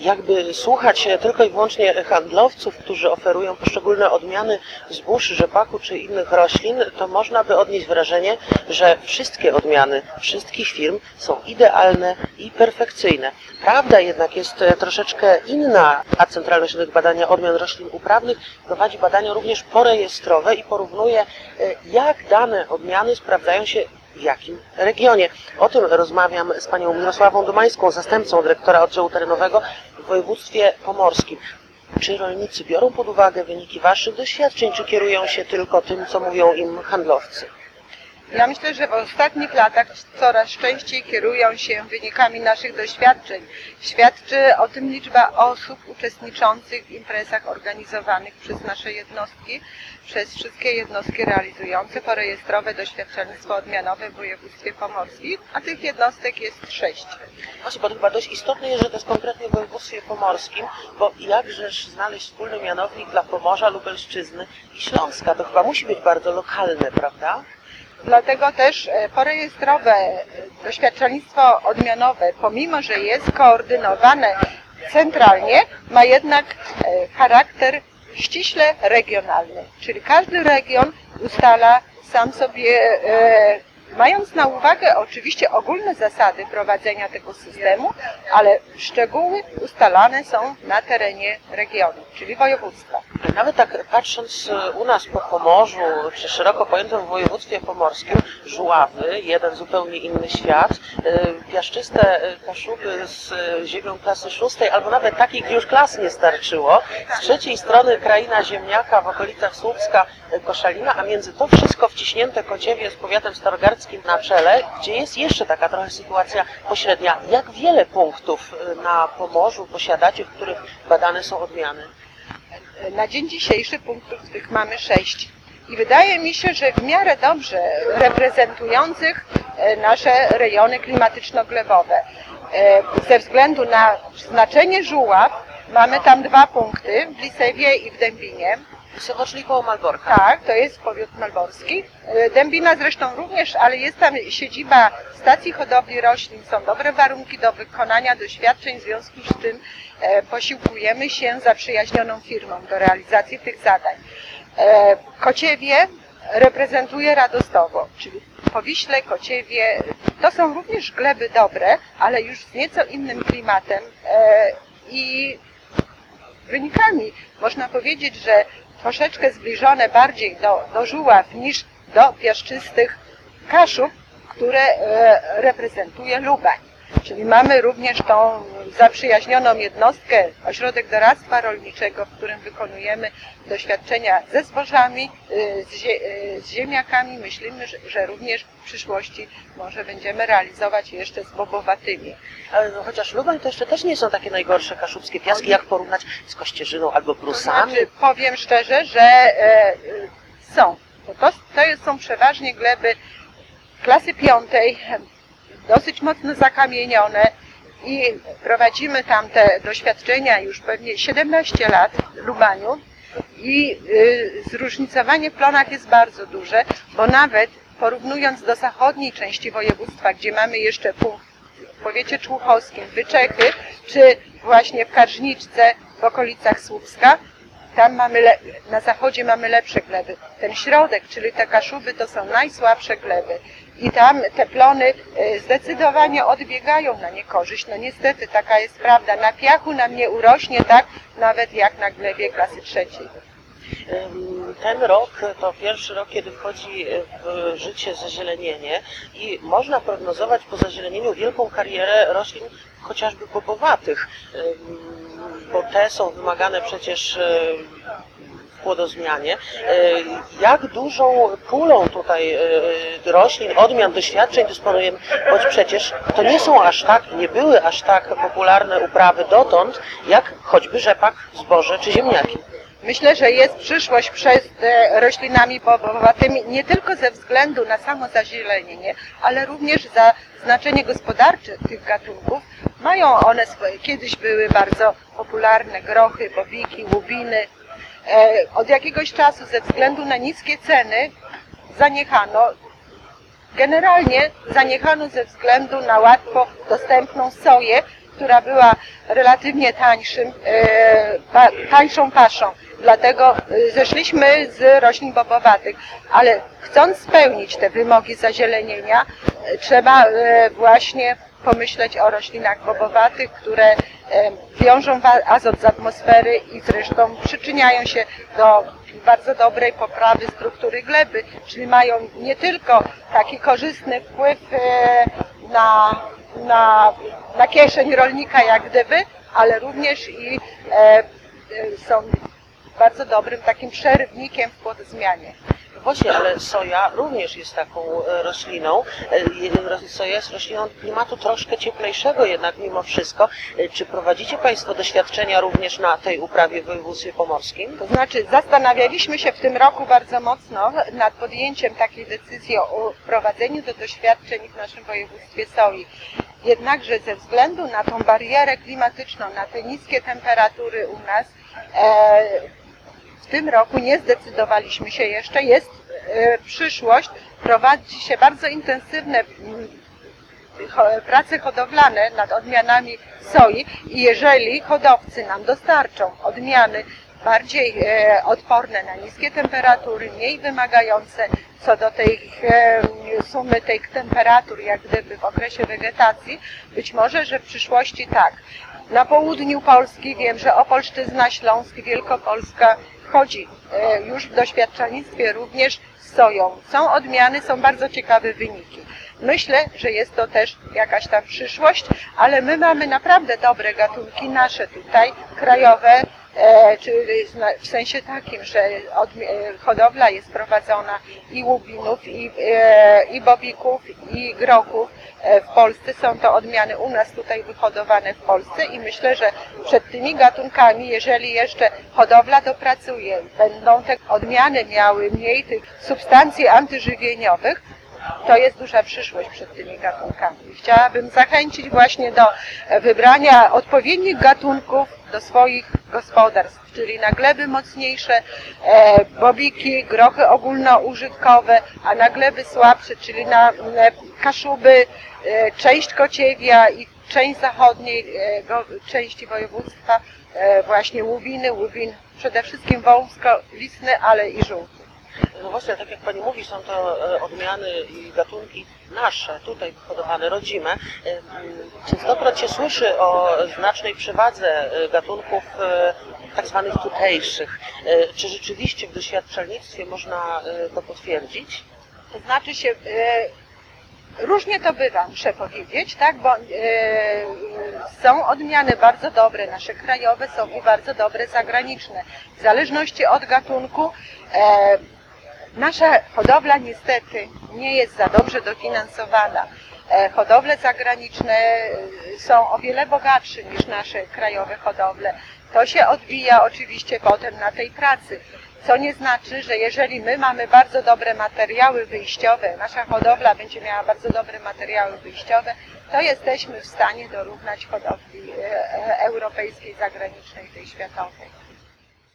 jakby słuchać tylko i wyłącznie handlowców, którzy oferują poszczególne odmiany zbóż, rzepaku czy innych roślin, to można by odnieść wrażenie, że wszystkie odmiany wszystkich firm są idealne i perfekcyjne. Prawda jednak jest e, troszeczkę inna, a Centralny Ośrodek Badania Odmian Roślin Uprawnych prowadzi badania również porejestrowe i porównuje, e, jak dane odmiany sprawdzają się w jakim regionie. O tym rozmawiam z panią Mirosławą Domańską, zastępcą dyrektora oddziału terenowego województwie pomorskim. Czy rolnicy biorą pod uwagę wyniki waszych doświadczeń, czy kierują się tylko tym, co mówią im handlowcy? Ja myślę, że w ostatnich latach coraz częściej kierują się wynikami naszych doświadczeń. Świadczy o tym liczba osób uczestniczących w imprezach organizowanych przez nasze jednostki, przez wszystkie jednostki realizujące porejestrowe doświadczalnictwo odmianowe w województwie pomorskim, a tych jednostek jest sześć. Właśnie, bo to chyba dość istotne jest, że to jest konkretnie w województwie pomorskim, bo jakżeż znaleźć wspólny mianownik dla Pomorza, Lubelszczyzny i Śląska? To chyba musi być bardzo lokalne, prawda? Dlatego też e, porejestrowe doświadczalnictwo odmianowe, pomimo że jest koordynowane centralnie, ma jednak e, charakter ściśle regionalny. Czyli każdy region ustala sam sobie, e, mając na uwagę oczywiście ogólne zasady prowadzenia tego systemu, ale szczegóły ustalane są na terenie regionu, czyli województwa. Nawet tak patrząc e, u nas po Pomorzu, czy szeroko pojętym województwie pomorskim, żuławy, jeden zupełnie inny świat, e, piaszczyste e, kaszuby z ziemią klasy szóstej, albo nawet gdzie już klas nie starczyło, z trzeciej strony kraina ziemniaka w okolicach Słupska, Koszalina, a między to wszystko wciśnięte Kociewie z powiatem starogardzkim na czele, gdzie jest jeszcze taka trochę sytuacja pośrednia. Jak wiele punktów e, na Pomorzu posiadacie, w których badane są odmiany? Na dzień dzisiejszy punktów tych mamy sześć. I wydaje mi się, że w miarę dobrze reprezentujących e, nasze rejony klimatyczno-glebowe. E, Ze względu na znaczenie żuław mamy tam dwa punkty, w Lisewie i w Dębinie. Czyli koło Malborka. Tak, to jest powiat malborski. E, Dębina zresztą również, ale jest tam siedziba stacji hodowli roślin, są dobre warunki do wykonania doświadczeń, w związku z tym e, posiłkujemy się zaprzyjaźnioną firmą do realizacji tych zadań. E, Kociewie reprezentuje Radostowo, czyli Powiśle, Kociewie, to są również gleby dobre, ale już z nieco innym klimatem i wynikami. Można powiedzieć, że troszeczkę zbliżone bardziej do, do żuław niż do piaszczystych kaszub, które e, reprezentuje Lubań. Czyli mamy również tą zaprzyjaźnioną jednostkę, ośrodek doradztwa rolniczego, w którym wykonujemy doświadczenia ze zbożami, y, z, y, z ziemniakami. Myślimy, że, również w przyszłości może będziemy realizować jeszcze z bobowatymi. Ale no, chociaż Lubań to jeszcze też nie są takie najgorsze kaszubskie piaski, jak porównać z Kościerzyną albo To Prusami. znaczy, powiem szczerze, że e, są. Bo to, to są przeważnie gleby klasy piątej, dosyć mocno zakamienione i prowadzimy tam te doświadczenia już pewnie 17 lat w Lubaniu i y, zróżnicowanie w plonach jest bardzo duże, bo nawet porównując do zachodniej części województwa, gdzie mamy jeszcze punkt w powiecie człuchowskim, Wyczechy, czy właśnie w Karżniczce w okolicach Słupska, tam mamy na zachodzie mamy lepsze gleby. Ten środek, czyli te kaszuby, to są najsłabsze gleby. I tam te plony e, zdecydowanie odbiegają na niekorzyść. No niestety taka jest prawda. Na piachu nam nie urośnie tak, nawet jak na glebie klasy trzeciej. Ten rok to pierwszy rok, kiedy wchodzi w życie zazielenienie i można prognozować po zazielenieniu wielką karierę roślin chociażby bobowatych, bo te są wymagane przecież płodozmianie. Y, Jak dużą pulą tutaj y, roślin, odmian, doświadczeń dysponujemy, choć przecież to nie są aż tak, nie były aż tak popularne uprawy dotąd, jak choćby rzepak, zboże czy ziemniaki. Myślę, że jest przyszłość przez te roślinami bobowatymi nie tylko ze względu na samo zazielenienie, ale również za znaczenie gospodarcze tych gatunków. Mają one swoje, kiedyś były bardzo popularne grochy, bobiki, łubiny. E, Od jakiegoś czasu ze względu na niskie ceny zaniechano. Generalnie zaniechano ze względu na łatwo dostępną soję, która była relatywnie tańszym, e, tańszą paszą. Dlatego e, zeszliśmy z roślin bobowatych, ale chcąc spełnić te wymogi zazielenienia, trzeba właśnie pomyśleć o roślinach bobowatych, które wiążą azot z atmosfery i zresztą przyczyniają się do bardzo dobrej poprawy struktury gleby, czyli mają nie tylko taki korzystny wpływ e, na, na, na kieszeń rolnika jak gdyby, ale również i e, e, są bardzo dobrym takim przerywnikiem w płodozmianie. Właśnie, ale soja również jest taką e, rośliną. E, Soja jest rośliną klimatu troszkę cieplejszego jednak mimo wszystko. E, Czy prowadzicie Państwo doświadczenia również na tej uprawie w województwie pomorskim? To znaczy zastanawialiśmy się w tym roku bardzo mocno nad podjęciem takiej decyzji o wprowadzeniu do doświadczeń w naszym województwie soi. Jednakże ze względu na tą barierę klimatyczną, na te niskie temperatury u nas, w tym roku nie zdecydowaliśmy się jeszcze. Jest e, przyszłość, prowadzi się bardzo intensywne mm, prace hodowlane nad odmianami soi i jeżeli hodowcy nam dostarczą odmiany bardziej e, odporne na niskie temperatury, mniej wymagające co do tej e, sumy tych temperatur, jak gdyby w okresie wegetacji, być może, że w przyszłości tak. Na południu Polski wiem, że Opolszczyzna, Śląsk, Wielkopolska wchodzi e, już w doświadczalnictwie również z soją. Są odmiany, są bardzo ciekawe wyniki. Myślę, że jest to też jakaś tam przyszłość, ale my mamy naprawdę dobre gatunki nasze tutaj, krajowe, czyli zna- w sensie takim, że e, hodowla jest prowadzona i łubinów, i, e, i bobików, i grochów. E, W Polsce są to odmiany u nas tutaj wyhodowane w Polsce i myślę, że przed tymi gatunkami, jeżeli jeszcze hodowla dopracuje, będą te odmiany miały mniej tych substancji antyżywieniowych, to jest duża przyszłość przed tymi gatunkami. Chciałabym zachęcić właśnie do e, wybrania odpowiednich gatunków do swoich gospodarstw, czyli na gleby mocniejsze, e, bobiki, grochy ogólnoużytkowe, a na gleby słabsze, czyli na kaszuby, e, część kociewia i część zachodniej e, go, części województwa, e, właśnie łubiny, łubin przede wszystkim wąskolistny, ale i żółty. No właśnie, tak jak Pani mówi, są to e, odmiany i gatunki nasze, tutaj wyhodowane, rodzime. E, m, Częstokroć się słyszy o znacznej przewadze e, gatunków tak zwanych tutejszych. Czy rzeczywiście w doświadczalnictwie można to potwierdzić? To znaczy się, różnie to bywa, muszę powiedzieć, tak, bo są odmiany bardzo dobre, nasze krajowe są i bardzo dobre zagraniczne. W zależności od gatunku, nasza hodowla niestety nie jest za dobrze dofinansowana. E, hodowle zagraniczne e, są o wiele bogatsze niż nasze krajowe hodowle. To się odbija oczywiście potem na tej pracy. Co nie znaczy, że jeżeli my mamy bardzo dobre materiały wyjściowe, nasza hodowla będzie miała bardzo dobre materiały wyjściowe, to jesteśmy w stanie dorównać hodowli e, europejskiej, zagranicznej, tej światowej.